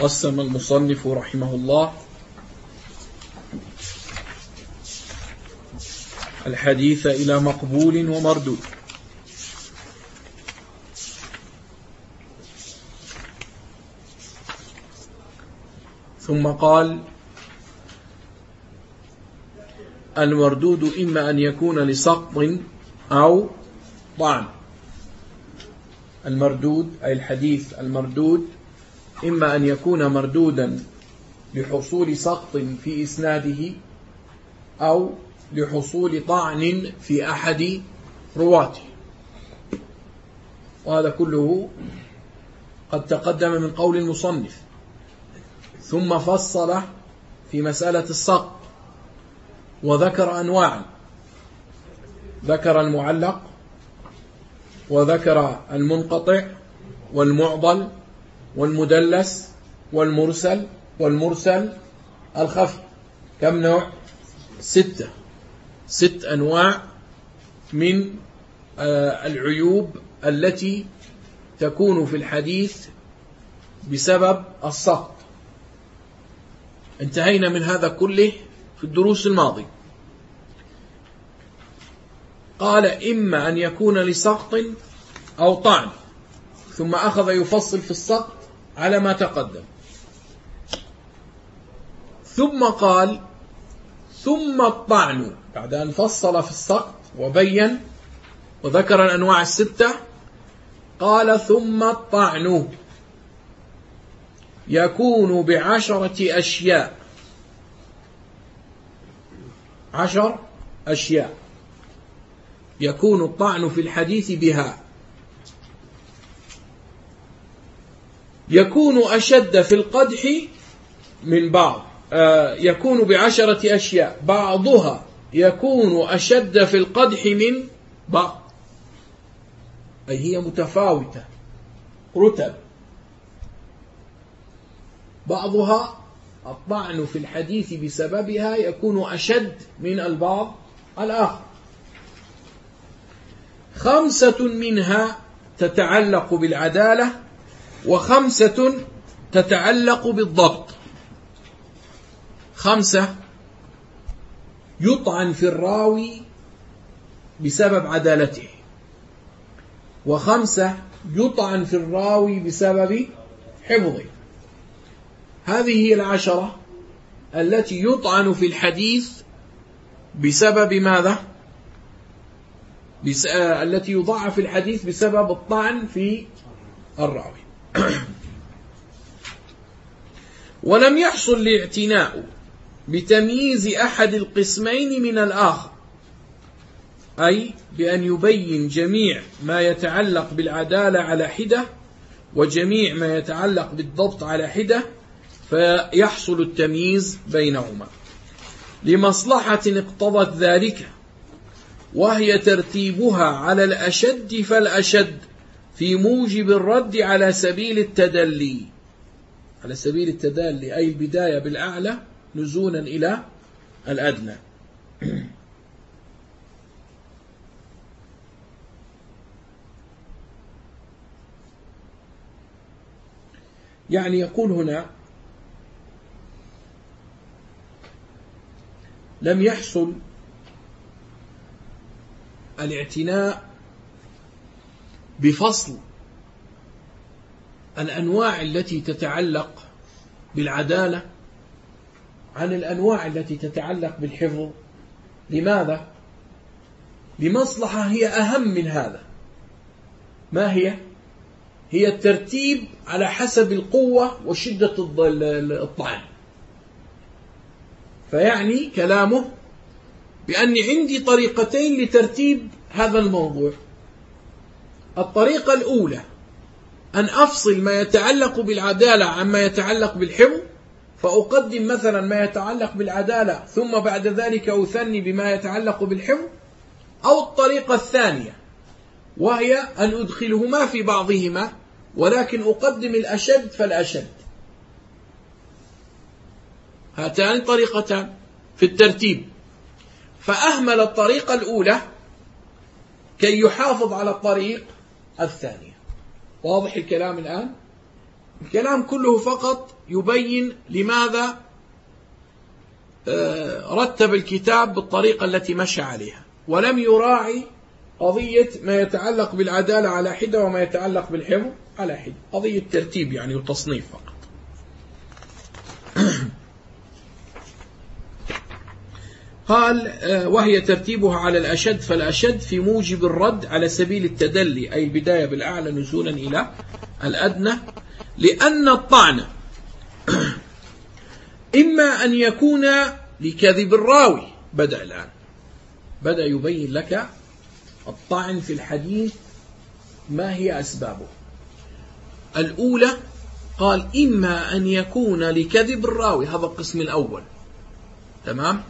قسم المصنف رحمه الله الحديث إلى مقبول ومردود. ثم قال المردود إما أن يكون لسقط أو طعن. المردود أي الحديث المردود إما أن يكون مردودا لحصول سقط في إسناده أو لحصول طعن في أحد رواته. وهذا كله قد تقدم من قول المصنف. ثم فصل في مسألة السقط وذكر أنواعا. ذكر المعلق وذكر المنقطع والمعضل والمدلس والمرسل والمرسل الخفي كم نوع؟ ستة. ست أنواع من آه، العيوب التي تكون في الحديث بسبب السقط. انتهينا من هذا كله في الدروس الماضية. قال إما أن يكون لسقط أو طعن ثم أخذ يفصل في السقط على ما تقدم. ثم قال ثم الطعن. بعد أن فصل في السقط وبين وذكر الأنواع الستة قال ثم الطعن. يكون بعشرة أشياء. عشر أشياء. يكون الطعن في الحديث بها. يكون أشد في القدح من بعض. آه، يكون بعشرة أشياء. بعضها يكون أشد في القدح من بعض. أي هي متفاوتة. رتب. بعضها الطعن في الحديث بسببها يكون أشد من البعض الآخر. خمسة منها تتعلق بالعدالة. وخمسة تتعلق بالضبط. خمسة يطعن في الراوي بسبب عدالته. وخمسة يطعن في الراوي بسبب حفظه. هذه هي العشرة التي يطعن في الحديث بسبب ماذا؟ بس... آه... التي يضاعف الحديث بسبب الطعن في الراوي. ولم يحصل الاعتناء بتمييز أحد القسمين من الآخر أي بأن يبين جميع ما يتعلق بالعدالة على حدة وجميع ما يتعلق بالضبط على حدة فيحصل التمييز بينهما. لمصلحة اقتضت ذلك وهي ترتيبها على الأشد فالأشد. في موجب الرد على سبيل التدلي. على سبيل التدلي أي البداية بالأعلى نزولا إلى الأدنى. يعني يقول هنا لم يحصل الاعتناء بفصل الأنواع التي تتعلق بالعدالة عن الأنواع التي تتعلق بالحفظ لماذا؟ لمصلحة هي أهم من هذا ما هي؟ هي الترتيب على حسب القوة وشدة الطعن فيعني كلامه بأن عندي طريقتين لترتيب هذا الموضوع الطريقة الأولى أن أفصل ما يتعلق بالعدالة عما يتعلق بالحفظ فأقدم مثلا ما يتعلق بالعدالة ثم بعد ذلك أثني بما يتعلق بالحفظ أو الطريقة الثانية وهي أن أدخلهما في بعضهما ولكن أقدم الأشد فالأشد. هاتان طريقتان في الترتيب. فأهمل الطريقة الأولى كي يحافظ على الطريق الثانية. واضح الكلام الآن؟ الكلام كله فقط يبين لماذا آه، رتب الكتاب بالطريقة التي مشى عليها. ولم يراعي قضية ما يتعلق بالعدالة على حدة وما يتعلق بالحفظ على حدة. قضية ترتيب يعني وتصنيف فقط. قال آه، وهي ترتيبها على الأشد فالأشد في موجب الرد على سبيل التدلي أي البداية بالأعلى نزولا إلى الأدنى لأن الطعن إما أن يكون لكذب الراوي. بدأ الآن. بدأ يبين لك الطعن في الحديث ما هي أسبابه. الأولى قال إما أن يكون لكذب الراوي هذا القسم الأول. تمام؟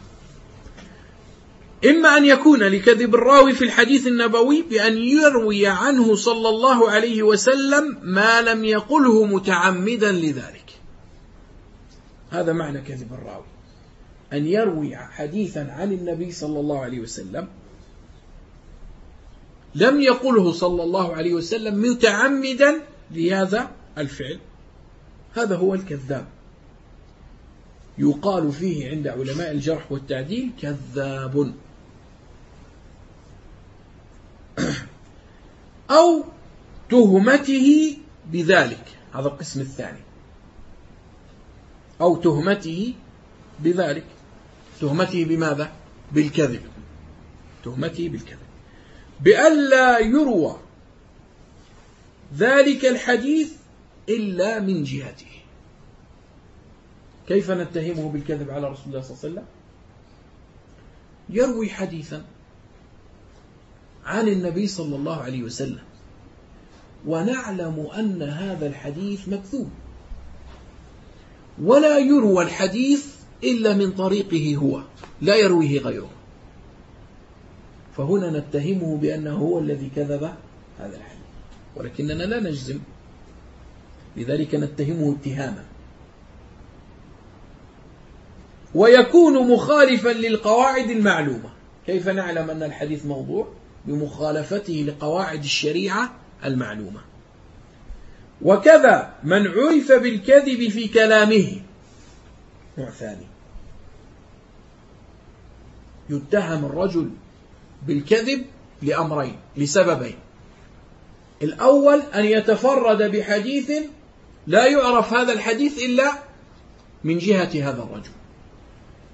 إما أن يكون لكذب الراوي في الحديث النبوي بأن يروي عنه صلى الله عليه وسلم ما لم يقله متعمدا لذلك. هذا معنى كذب الراوي. أن يروي حديثا عن النبي صلى الله عليه وسلم لم يقله صلى الله عليه وسلم متعمدا لهذا الفعل. هذا هو الكذاب. يقال فيه عند علماء الجرح والتعديل كذاب. أو تهمته بذلك. هذا القسم الثاني. أو تهمته بذلك. تهمته بماذا؟ بالكذب. تهمته بالكذب. بألا يروى ذلك الحديث إلا من جهته. كيف نتهمه بالكذب على رسول الله صلى الله عليه وسلم؟ يروي حديثا عن النبي صلى الله عليه وسلم. ونعلم أن هذا الحديث مكذوب. ولا يروى الحديث إلا من طريقه هو لا يرويه غيره. فهنا نتهمه بأنه هو الذي كذب هذا الحديث. ولكننا لا نجزم. لذلك نتهمه اتهاما. ويكون مخالفا للقواعد المعلومة. كيف نعلم أن الحديث موضوع؟ بمخالفته لقواعد الشريعة المعلومة. وكذا من عرف بالكذب في كلامه. نوع ثاني. يتهم الرجل بالكذب لأمرين لسببين. الأول أن يتفرد بحديث لا يعرف هذا الحديث إلا من جهة هذا الرجل.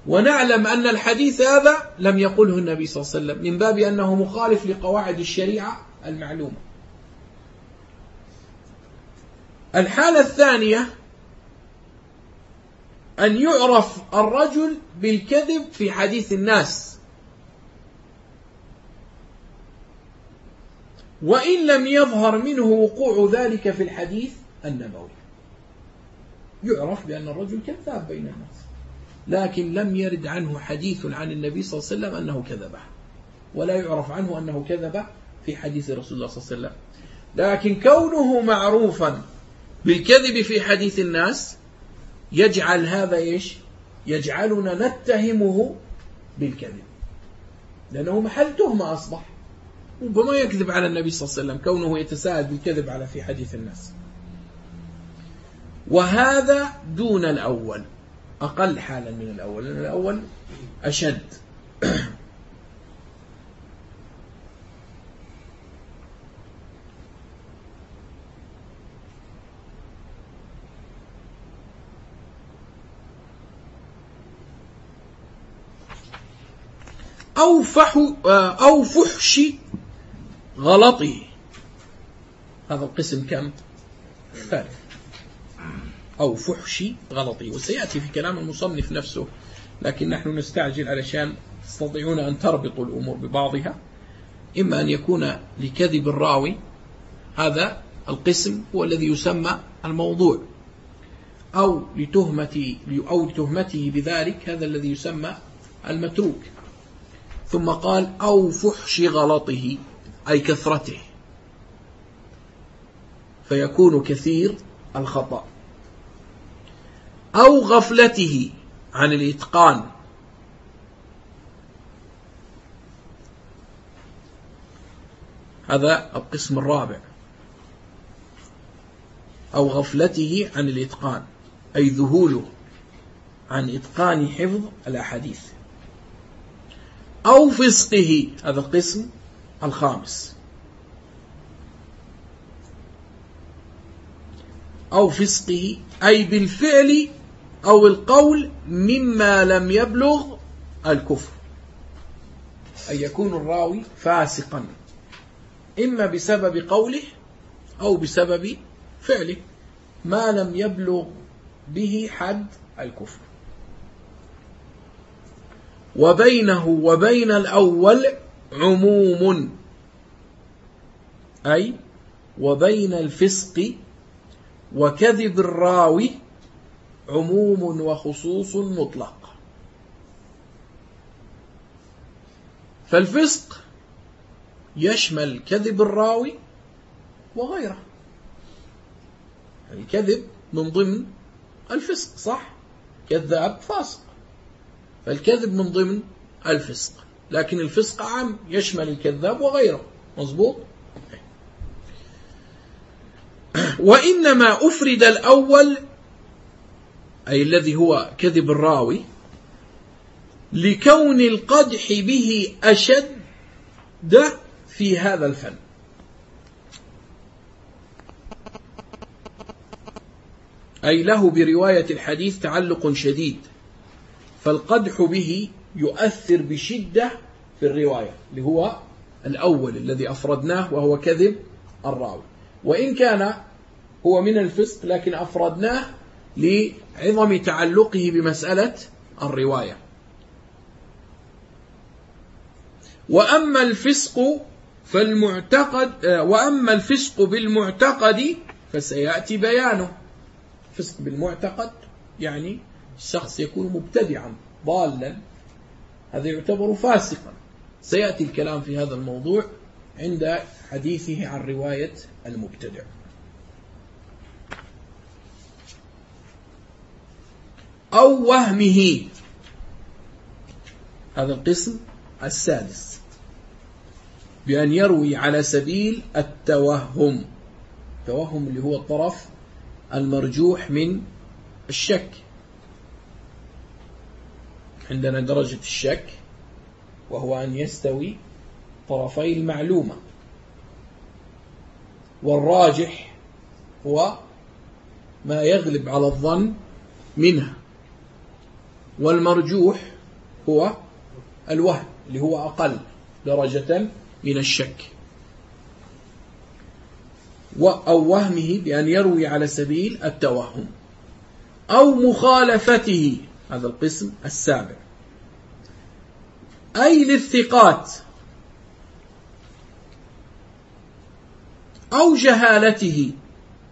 ونعلم أن الحديث هذا لم يقله النبي صلى الله عليه وسلم من باب أنه مخالف لقواعد الشريعة المعلومة. الحالة الثانية أن يعرف الرجل بالكذب في حديث الناس. وإن لم يظهر منه وقوع ذلك في الحديث النبوي. يعرف بأن الرجل كذاب بين الناس. لكن لم يرد عنه حديث عن النبي صلى الله عليه وسلم أنه كذبه ولا يعرف عنه أنه كذب في حديث رسول الله صلى الله عليه وسلم. لكن كونه معروفا بالكذب في حديث الناس يجعل هذا إيش؟ يجعلنا نتهمه بالكذب. لأنه محل تهمة أصبح. ربما يكذب على النبي صلى الله عليه وسلم كونه يتساءل بالكذب على في حديث الناس. وهذا دون الأول. أقل حالا من الأول لأن الأول أشد. أو, فح أو فحش غلطه هذا القسم كم؟ الثالث أو فحش غلطه وسيأتي في كلام المصنف نفسه لكن نحن نستعجل علشان تستطيعون أن تربطوا الأمور ببعضها. إما أن يكون لكذب الراوي هذا القسم هو الذي يسمى الموضوع. أو لتهمة أو لتهمته بذلك هذا الذي يسمى المتروك. ثم قال أو فحش غلطه أي كثرته. فيكون كثير الخطأ. أو غفلته عن الإتقان. هذا القسم الرابع. أو غفلته عن الإتقان أي ذهوله عن إتقان حفظ الأحاديث. أو فسقه هذا القسم الخامس. أو فسقه أي بالفعل أو القول مما لم يبلغ الكفر. أن يكون الراوي فاسقا. إما بسبب قوله أو بسبب فعله. ما لم يبلغ به حد الكفر. وبينه وبين الأول عموم. أي وبين الفسق وكذب الراوي عموم وخصوص مطلق. فالفسق يشمل كذب الراوي وغيره. الكذب من ضمن الفسق صح؟ كذاب فاسق. فالكذب من ضمن الفسق لكن الفسق عام يشمل الكذاب وغيره. مظبوط؟ وإنما أفرد الأول أي الذي هو كذب الراوي لكون القدح به أشد في هذا الفن. أي له برواية الحديث تعلق شديد فالقدح به يؤثر بشدة في الرواية اللي هو الأول الذي أفردناه وهو كذب الراوي. وإن كان هو من الفسق لكن أفردناه لعظم تعلقه بمسألة الرواية. وأما الفسق فالمعتقد وأما الفسق بالمعتقد فسيأتي بيانه. فسق بالمعتقد يعني الشخص يكون مبتدعا ضالا. هذا يعتبر فاسقا. سيأتي الكلام في هذا الموضوع عند حديثه عن رواية المبتدع. أو وهمه. هذا القسم السادس. بأن يروي على سبيل التوهم. التوهم اللي هو الطرف المرجوح من الشك. عندنا درجة الشك وهو أن يستوي طرفي المعلومة. والراجح هو ما يغلب على الظن منها. والمرجوح هو الوهم اللي هو أقل درجة من الشك. أو وهمه بأن يروي على سبيل التوهم. أو مخالفته هذا القسم السابع. أي للثقات. أو جهالته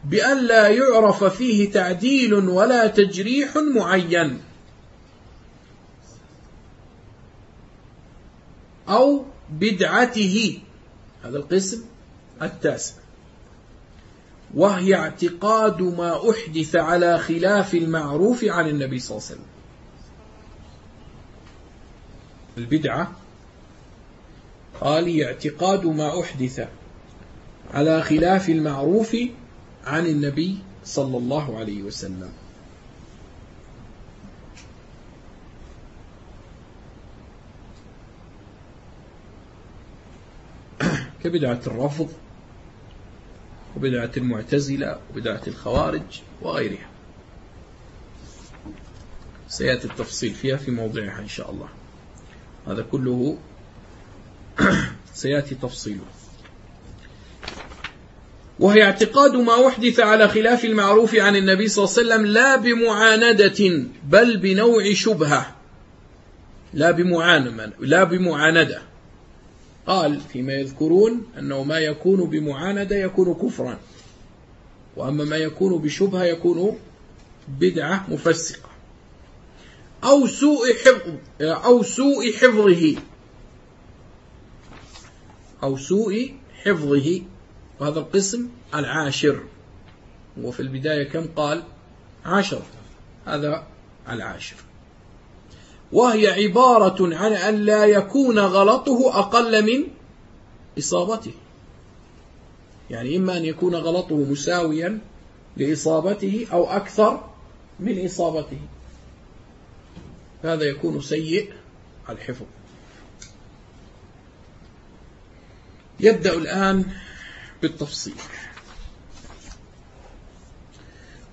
بأن لا يعرف فيه تعديل ولا تجريح معين. أو بدعته. هذا القسم التاسع. وهي اعتقاد ما أحدث على خلاف المعروف عن النبي صلى الله عليه وسلم. البدعة قال هي اعتقاد ما أحدث على خلاف المعروف عن النبي صلى الله عليه وسلم. كبدعة الرفض وبدعة المعتزلة وبدعة الخوارج وغيرها. سيأتي التفصيل فيها في موضعها إن شاء الله. هذا كله سيأتي تفصيله. وهي اعتقاد ما أحدث على خلاف المعروف عن النبي صلى الله عليه وسلم لا بمعاندة بل بنوع شبهة. لا بمعاندة. قال فيما يذكرون أنه ما يكون بمعاندة يكون كفرا. وأما ما يكون بشبهة يكون بدعة مفسقة. أو سوء حفظ أو سوء حفظه. أو سوء حفظه. وهذا القسم العاشر. وفي البداية كم قال؟ عشر. هذا العاشر. وهي عبارة عن أن لا يكون غلطه أقل من إصابته. يعني إما أن يكون غلطه مساويا لإصابته أو أكثر من إصابته. هذا يكون سيء الحفظ. يبدأ الآن بالتفصيل.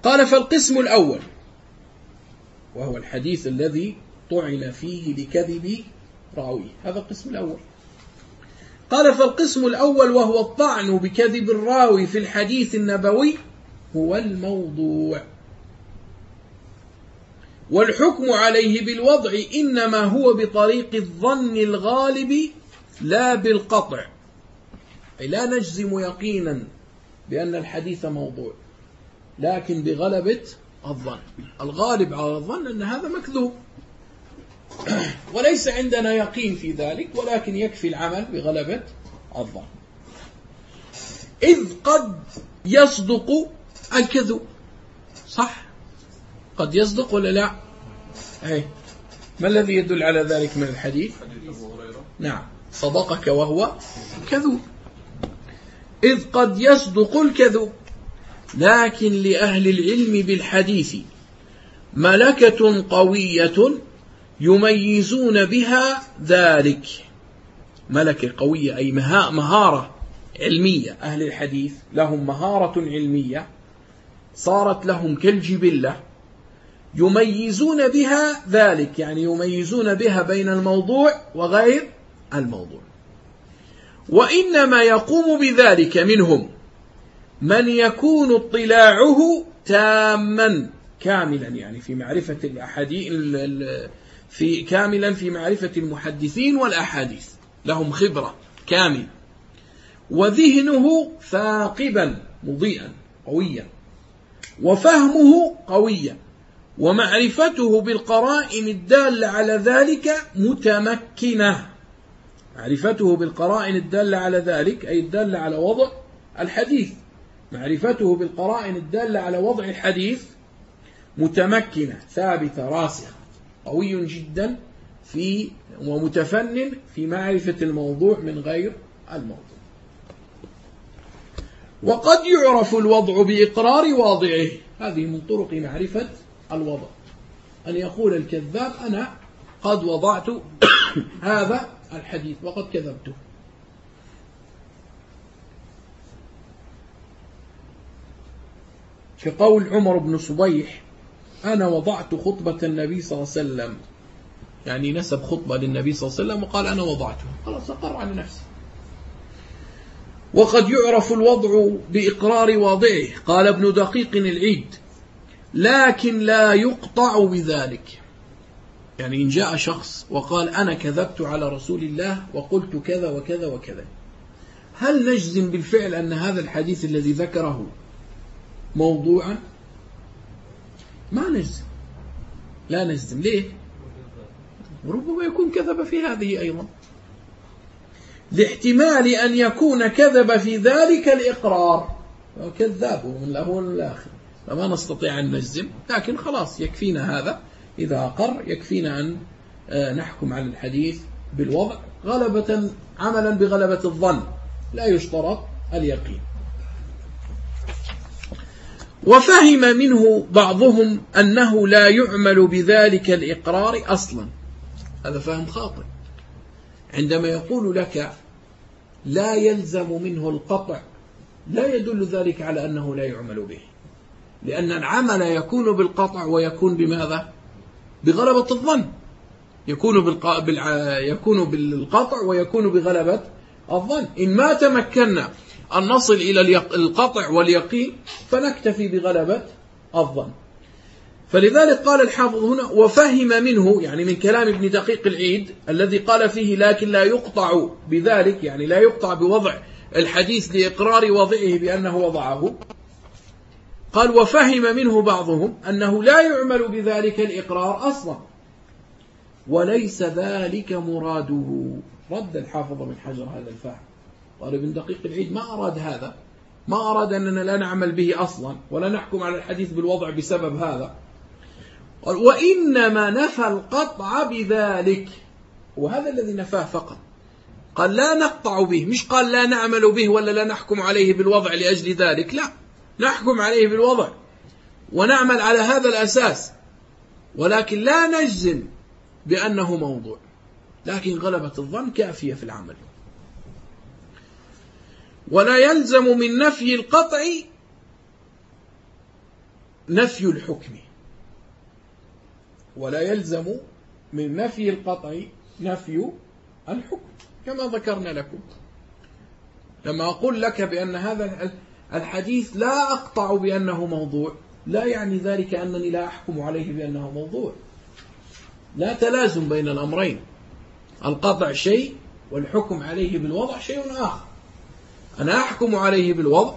قال فالقسم الأول وهو الحديث الذي طعن فيه لكذب راوي هذا القسم الأول. قال فالقسم الأول وهو الطعن بكذب الراوي في الحديث النبوي هو الموضوع. والحكم عليه بالوضع إنما هو بطريق الظن الغالب لا بالقطع. أي لا نجزم يقينا بأن الحديث موضوع لكن بغلبة الظن. الغالب على الظن أن هذا مكذوب. وليس عندنا يقين في ذلك ولكن يكفي العمل بغلبة الظن. إذ قد يصدق الكذب. صح؟ قد يصدق ولا لا؟ أي. ما الذي يدل على ذلك من الحديث؟ نعم. صدقك وهو كذوب إذ قد يصدق الكذب. لكن لأهل العلم بالحديث ملكة قوية يميزون بها ذلك. ملكة قوية أي مهارة علمية. أهل الحديث لهم مهارة علمية صارت لهم كالجبلة. يميزون بها ذلك يعني يميزون بها بين الموضوع وغير الموضوع. وإنما يقوم بذلك منهم من يكون اطلاعه تاما كاملا يعني في معرفة الأحاديث في كاملا في معرفة المحدثين والأحاديث. لهم خبرة كامل وذهنه ثاقبا مضيئا قويا. وفهمه قويا. ومعرفته بالقرائن الدالة على ذلك متمكنة. معرفته بالقرائن الدالة على ذلك أي الدالة على وضع الحديث. معرفته بالقرائن الدالة على وضع الحديث متمكنة ثابتة راسخة. قوي جدا في ومتفنن في معرفة الموضوع من غير الموضوع. وقد يعرف الوضع بإقرار واضعه. هذه من طرق معرفة الوضع. أن يقول الكذاب أنا قد وضعت هذا الحديث وقد كذبته كقول عمر بن صبيح أنا وضعت خطبة النبي صلى الله عليه وسلم. يعني نسب خطبة للنبي صلى الله عليه وسلم وقال أنا وضعته. خلاص أقر على نفسه وقد يعرف الوضع بإقرار واضعه. قال ابن دقيق العيد لكن لا يقطع بذلك. يعني إن جاء شخص وقال أنا كذبت على رسول الله وقلت كذا وكذا وكذا. هل نجزم بالفعل أن هذا الحديث الذي ذكره موضوعا؟ ما نجزم. لا نجزم. ليه؟ ربما يكون كذب في هذه أيضا. لاحتمال أن يكون كذب في ذلك الإقرار. كذاب من الأول والآخر فما نستطيع أن نجزم. لكن خلاص يكفينا هذا. إذا أقر يكفينا أن آه، نحكم على الحديث بالوضع. غلبة عملا بغلبة الظن. لا يشترط اليقين. وفهم منه بعضهم أنه لا يعمل بذلك الإقرار أصلا. هذا فهم خاطئ. عندما يقول لك لا يلزم منه القطع لا يدل ذلك على أنه لا يعمل به. لأن العمل يكون بالقطع ويكون بماذا؟ بغلبة الظن. يكون, بالق... يكون بالقطع ويكون بغلبة الظن. إن ما تمكنا أن نصل إلى القطع واليقين فنكتفي بغلبة الظن. فلذلك قال الحافظ هنا وفهم منه يعني من كلام ابن دقيق العيد الذي قال فيه لكن لا يقطع بذلك يعني لا يقطع بوضع الحديث لإقرار وضعه بأنه وضعه. قال وفهم منه بعضهم أنه لا يعمل بذلك الإقرار أصلا. وليس ذلك مراده. رد الحافظ من حجر هذا الفهم. قال ابن دقيق العيد ما أراد هذا. ما أراد أننا لا نعمل به أصلا ولا نحكم على الحديث بالوضع بسبب هذا. قال وإنما نفى القطع بذلك. وهذا الذي نفاه فقط. قال لا نقطع به. مش قال لا نعمل به ولا لا نحكم عليه بالوضع لأجل ذلك. لا نحكم عليه بالوضع ونعمل على هذا الأساس. ولكن لا نجزم بأنه موضوع. لكن غلبة الظن كافية في العمل. ولا يلزم من نفي القطع نفي الحكم. ولا يلزم من نفي القطع نفي الحكم كما ذكرنا لكم. لما أقول لك بأن هذا الحديث لا أقطع بأنه موضوع لا يعني ذلك أنني لا أحكم عليه بأنه موضوع. لا تلازم بين الأمرين. القطع شيء والحكم عليه بالوضع شيء آخر. أنا أحكم عليه بالوضع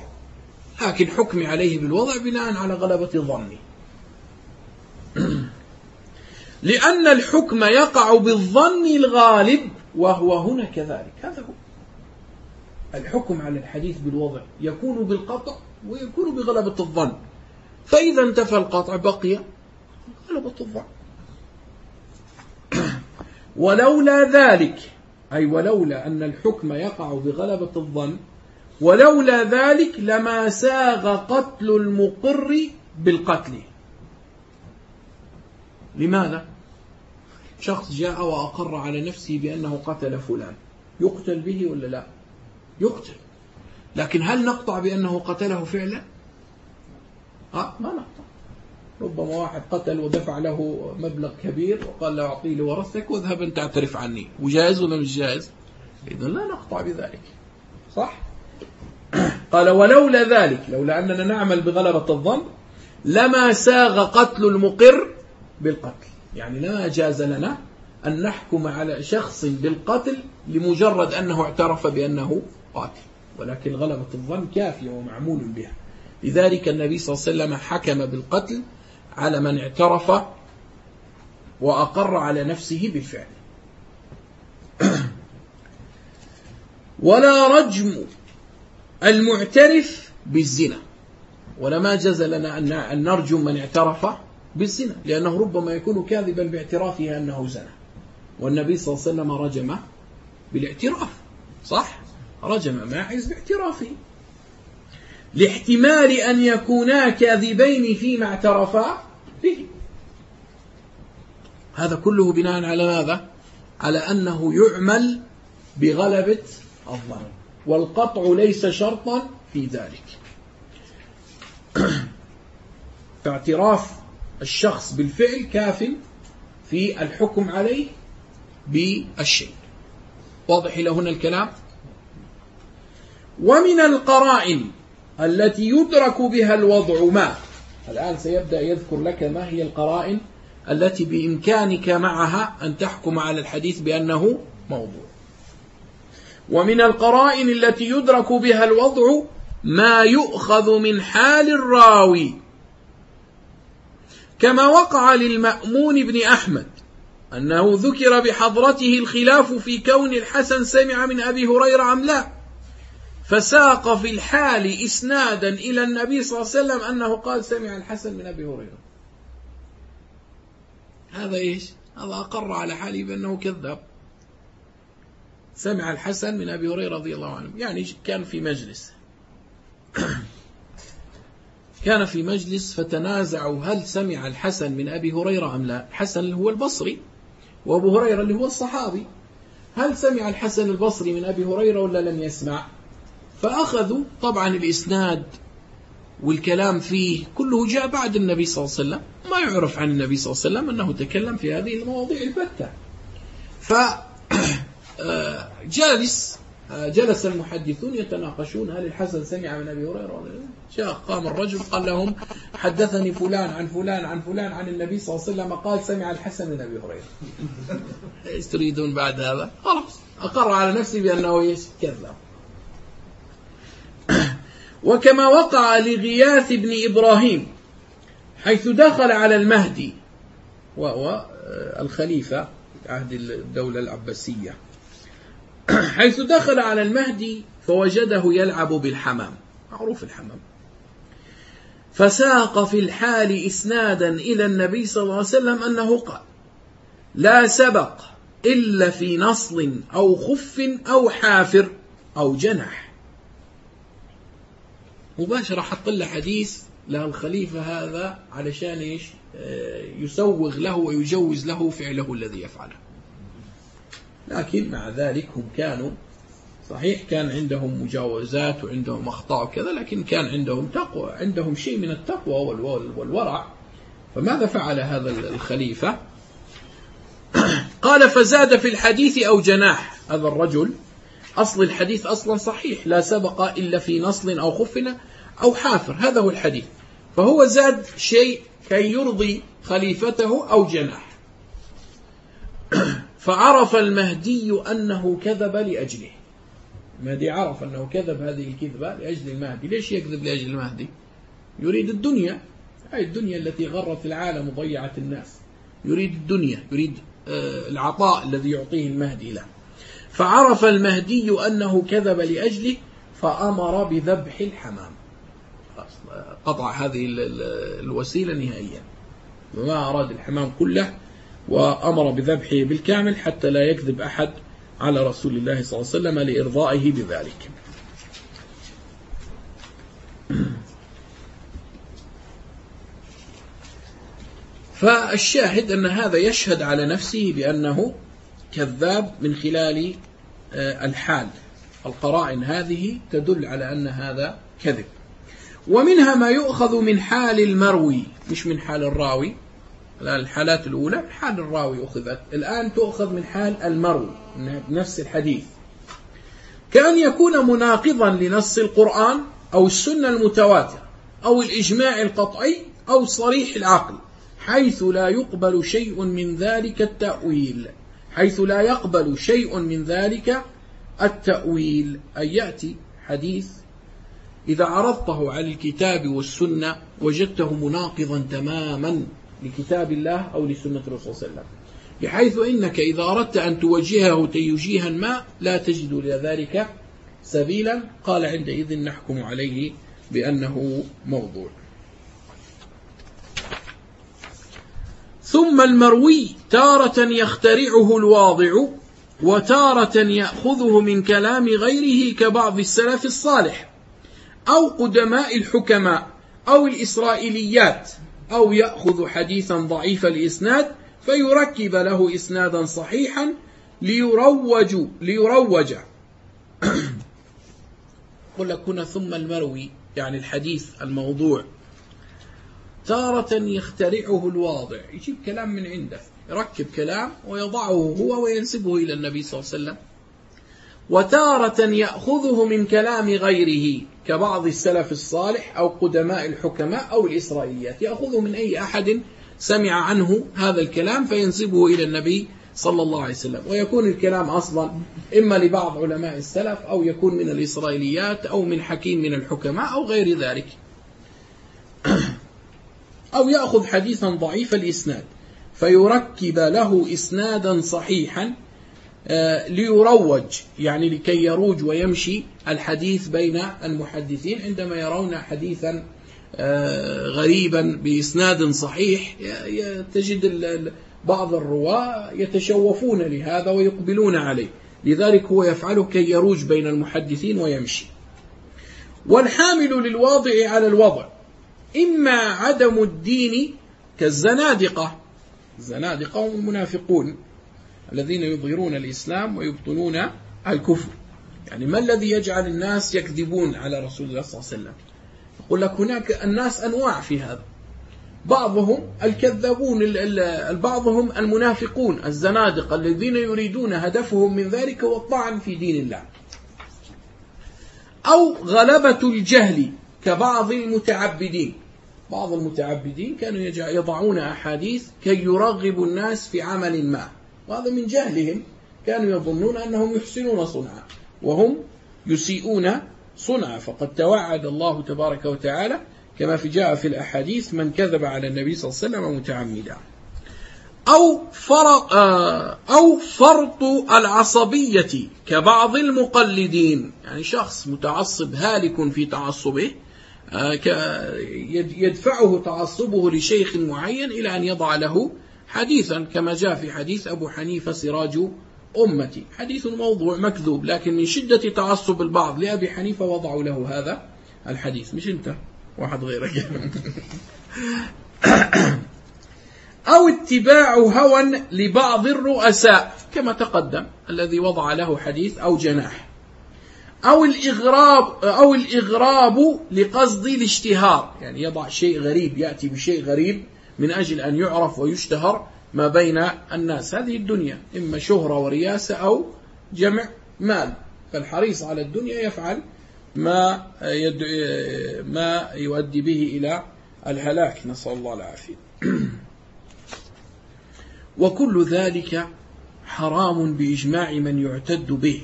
لكن حكمي عليه بالوضع بناء على غلبة ظني. لأن الحكم يقع بالظن الغالب وهو هنا كذلك. هذا هو. الحكم على الحديث بالوضع يكون بالقطع ويكون بغلبة الظن. فإذا انتفى القطع بقي غلبة الظن. ولولا ذلك أي ولولا أن الحكم يقع بغلبة الظن ولولا ذلك لما ساغ قتل المقر بالقتل. لماذا؟ شخص جاء وأقر على نفسه بأنه قتل فلان. يقتل به ولا لا؟ يقتل. لكن هل نقطع بأنه قتله فعلا؟ أه ما نقطع. ربما واحد قتل ودفع له مبلغ كبير وقال له أعطيه لورثك واذهب أنت اعترف عني. وجائز ولا مش جائز إذا لا نقطع بذلك. صح؟ قال ولولا ذلك لولا أننا نعمل بغلبة الظن لما ساغ قتل المقر بالقتل. يعني لا جاز لنا أن نحكم على شخص بالقتل لمجرد أنه اعترف بأنه قاتل. ولكن غلبة الظن كافية ومعمول بها. لذلك النبي صلى الله عليه وسلم حكم بالقتل على من اعترف وأقر على نفسه بالفعل. ولا رجم المعترف بالزنا. ولا ما جاز لنا أن نرجم من اعترف بالزنا لأنه ربما يكون كاذبا باعترافه أنه زنى والنبي صلى الله عليه وسلم رجم بالاعتراف صح؟ رجم ماعز باعترافه لاحتمال أن يكونا كاذبين فيما اعترفا به. هذا كله بناء على ماذا؟ على أنه يعمل بغلبة الظن. والقطع ليس شرطا في ذلك. فاعتراف الشخص بالفعل كاف في الحكم عليه بالشيء. واضح إلى هنا الكلام؟ ومن القرائن التي يدرك بها الوضع ما؟ الآن سيبدأ يذكر لك ما هي القرائن التي بإمكانك معها أن تحكم على الحديث بأنه موضوع. ومن القرائن التي يدرك بها الوضع ما يؤخذ من حال الراوي. كما وقع للمأمون بن أحمد أنه ذكر بحضرته الخلاف في كون الحسن سمع من أبي هريرة أم لا. فساق في الحال إسنادا إلى النبي صلى الله عليه وسلم أنه قال سمع الحسن من أبي هريرة. هذا إيش؟ هذا أقر على حاله بأنه كذاب. سمع الحسن من أبي هريرة رضي الله عنه. يعني كان في مجلس. كان في مجلس فتنازعوا هل سمع الحسن من أبي هريرة أم لا. الحسن هو البصري وأبو هريرة اللي هو الصحابي. هل سمع الحسن البصري من أبي هريرة ولا لم يسمع؟ فأخذوا طبعا الإسناد والكلام فيه كله جاء بعد النبي صلى الله عليه وسلم. ما يعرف عن النبي صلى الله عليه وسلم أنه تكلم في هذه المواضيع البتة. فجالس جلس المحدثون يتناقشون هل الحسن سمع من أبي هريرة ولا لا؟ جاء قام الرجل قال لهم حدثني فلان عن فلان عن فلان عن النبي صلى الله عليه وسلم قال سمع الحسن من أبي هريرة. إيش تريدون بعد هذا؟ خلاص أقر على نفسي بأنه إيش؟ كذب وكما وقع لغياث بن إبراهيم حيث دخل على المهدي وهو الخليفة عهد الدولة العباسية. حيث دخل على المهدي فوجده يلعب بالحمام. معروف الحمام. فساق في الحال إسنادا إلى النبي صلى الله عليه وسلم أنه قال لا سبق إلا في نصل أو خف أو حافر أو جنح مباشرة حط له حديث له الخليفة هذا علشان إيش؟ آه، يسوغ له ويجوز له فعله الذي يفعله. لكن مع ذلك هم كانوا صحيح كان عندهم مجاوزات وعندهم أخطاء وكذا لكن كان عندهم تقوى عندهم شيء من التقوى والورع. فماذا فعل هذا الخليفة؟ قال فزاد في الحديث أو جناح. هذا الرجل أصل الحديث أصلا صحيح لا سبق إلا في نصل أو خفنا أو حافر هذا هو الحديث. فهو زاد شيء كي يرضي خليفته أو جناح. فعرف المهدي أنه كذب لأجله. المهدي عرف أنه كذب هذه الكذبة لأجل المهدي. ليش يكذب لأجل المهدي؟ يريد الدنيا. هذه الدنيا التي غرت العالم وضيعت الناس. يريد الدنيا يريد آه، العطاء الذي يعطيه المهدي له. فعرف المهدي أنه كذب لأجله فأمر بذبح الحمام. قطع هذه الوسيلة نهائيا. وما أراد الحمام كله وأمر بذبحه بالكامل حتى لا يكذب أحد على رسول الله صلى الله عليه وسلم لإرضائه بذلك. فالشاهد أن هذا يشهد على نفسه بأنه كذاب من خلال آه، الحال. القرائن هذه تدل على أن هذا كذب. ومنها ما يؤخذ من حال المروي مش من حال الراوي. الآن الحالات الأولى حال الراوي أخذت. الآن تؤخذ من حال المروي نفس الحديث. كأن يكون مناقضا لنص القرآن أو السنة المتواترة أو الإجماع القطعي أو صريح العقل حيث لا يقبل شيء من ذلك التأويل. حيث لا يقبل شيء من ذلك التأويل. أن يأتي حديث إذا عرضته على الكتاب والسنة وجدته مناقضا تماما لكتاب الله أو لسنة الرسول صلى الله عليه وسلم. بحيث إنك إذا أردت أن توجهه توجيها ما لا تجد لذلك سبيلا. قال عندئذ نحكم عليه بأنه موضوع. ثم المروي تارة يخترعه الواضع وتارة يأخذه من كلام غيره كبعض السلف الصالح أو قدماء الحكماء أو الإسرائيليات. أو يأخذ حديثا ضعيف الإسناد فيركب له إسنادا صحيحا ليروج ليروج. قل لك هنا ثم المروي يعني الحديث الموضوع. تارة يخترعه الواضع. يجيب كلام من عنده. يركب كلام ويضعه هو وينسبه إلى النبي صلى الله عليه وسلم. وتارة يأخذه من كلام غيره. كبعض السلف الصالح أو قدماء الحكماء أو الإسرائيليات. يأخذه من أي أحد سمع عنه هذا الكلام فينسبه إلى النبي صلى الله عليه وسلم. ويكون الكلام أصلا إما لبعض علماء السلف أو يكون من الإسرائيليات أو من حكيم من الحكماء أو غير ذلك. أو يأخذ حديثا ضعيف الإسناد فيركب له إسنادا صحيحا ليروج يعني لكي يروج ويمشي الحديث بين المحدثين عندما يرون حديثا آه، غريبا بإسناد صحيح تجد بعض الرواة يتشوفون لهذا ويقبلون عليه. لذلك هو يفعله كي يروج بين المحدثين ويمشي. والحامل للواضع على الوضع إما عدم الدين كالزنادقة الزنادقة هم المنافقون الذين يظهرون الإسلام ويبطنون الكفر. يعني ما الذي يجعل الناس يكذبون على رسول الله صلى الله عليه وسلم؟ يقول لك هناك الناس أنواع في هذا. بعضهم الكذابون بعضهم المنافقون الزنادقة الذين يريدون هدفهم من ذلك هو الطعن في دين الله. أو غلبة الجهل كبعض المتعبدين. بعض المتعبدين كانوا يضعون أحاديث كي يرغبوا الناس في عمل ما. وهذا من جهلهم كانوا يظنون أنهم يحسنون صنعا وهم يسيئون صنعا فقد توعد الله تبارك وتعالى كما في جاء في الأحاديث من كذب على النبي صلى الله عليه وسلم متعمدا. أو فرق أو فرط العصبية كبعض المقلدين. يعني شخص متعصب هالك في تعصبه يدفعه تعصبه لشيخ معين إلى أن يضع له حديثا كما جاء في حديث أبو حنيفة سراج أمتي. حديث موضوع مكذوب لكن من شدة تعصب البعض لأبي حنيفة وضعوا له هذا الحديث. مش أنت واحد غيرك. أو اتباع هوى لبعض الرؤساء كما تقدم الذي وضع له حديث أو جناح. أو الإغراب أو الإغراب لقصد الاشتهار. يعني يضع شيء غريب يأتي بشيء غريب من أجل أن يعرف ويشتهر ما بين الناس. هذه الدنيا إما شهرة ورياسة أو جمع مال. فالحريص على الدنيا يفعل ما ما يؤدي به إلى الهلاك. نسأل الله العافية. وكل ذلك حرام بإجماع من يعتد به.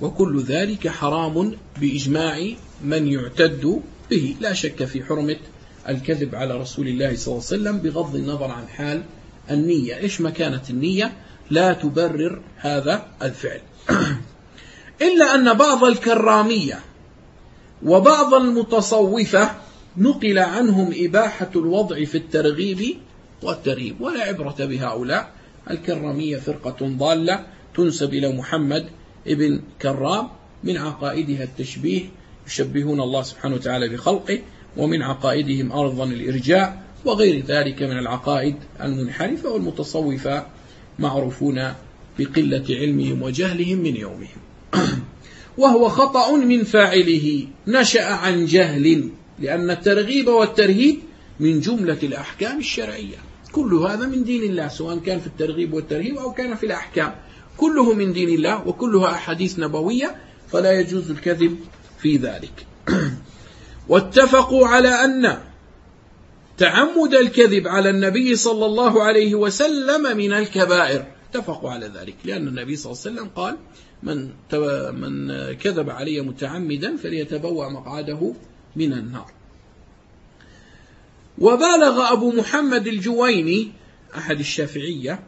وكل ذلك حرام بإجماع من يعتد به. لا شك في حرمة الكذب على رسول الله صلى الله عليه وسلم بغض النظر عن حال النية. إيش ما كانت النية؟ لا تبرر هذا الفعل. إلا أن بعض الكرامية وبعض المتصوفة نقل عنهم إباحة الوضع في الترغيب والترهيب. ولا عبرة بهؤلاء. الكرامية فرقة ضالة تنسب إلى محمد ابن كرام من عقائدها التشبيه. يشبهون الله سبحانه وتعالى بخلقه. ومن عقائدهم أرضا الإرجاء وغير ذلك من العقائد المنحرفة والمتصوفة معروفون بقلة علمهم وجهلهم من يومهم. وهو خطأ من فاعله نشأ عن جهل لأن الترغيب والترهيب من جملة الأحكام الشرعية. كل هذا من دين الله سواء كان في الترغيب والترهيب أو كان في الأحكام. كله من دين الله وكلها أحاديث نبوية فلا يجوز الكذب في ذلك. واتفقوا على أن تعمد الكذب على النبي صلى الله عليه وسلم من الكبائر. اتفقوا على ذلك لأن النبي صلى الله عليه وسلم قال من من كذب علي متعمدا فليتبوأ مقعده من النار. وبالغ أبو محمد الجويني أحد الشافعية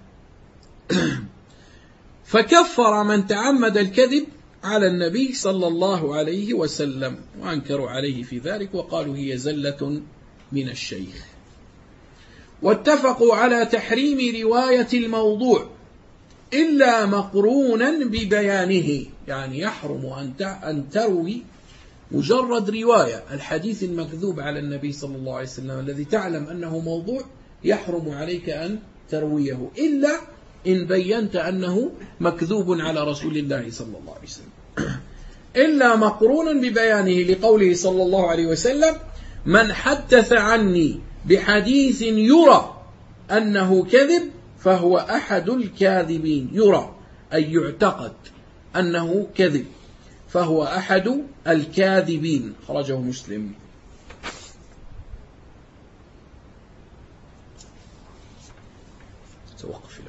فكفر من تعمد الكذب على النبي صلى الله عليه وسلم وأنكروا عليه في ذلك وقالوا هي زلة من الشيخ. واتفقوا على تحريم رواية الموضوع إلا مقرونا ببيانه يعني يحرم أن تروي مجرد رواية. الحديث المكذوب على النبي صلى الله عليه وسلم الذي تعلم أنه موضوع يحرم عليك أن ترويه إلا إن بينت أنه مكذوب على رسول الله صلى الله عليه وسلم. إلا مقرونا ببيانه لقوله صلى الله عليه وسلم من حدث عني بحديث يرى أنه كذب فهو أحد الكاذبين. يرى أي يعتقد أنه كذب فهو أحد الكاذبين. خرجه مسلم. توقف.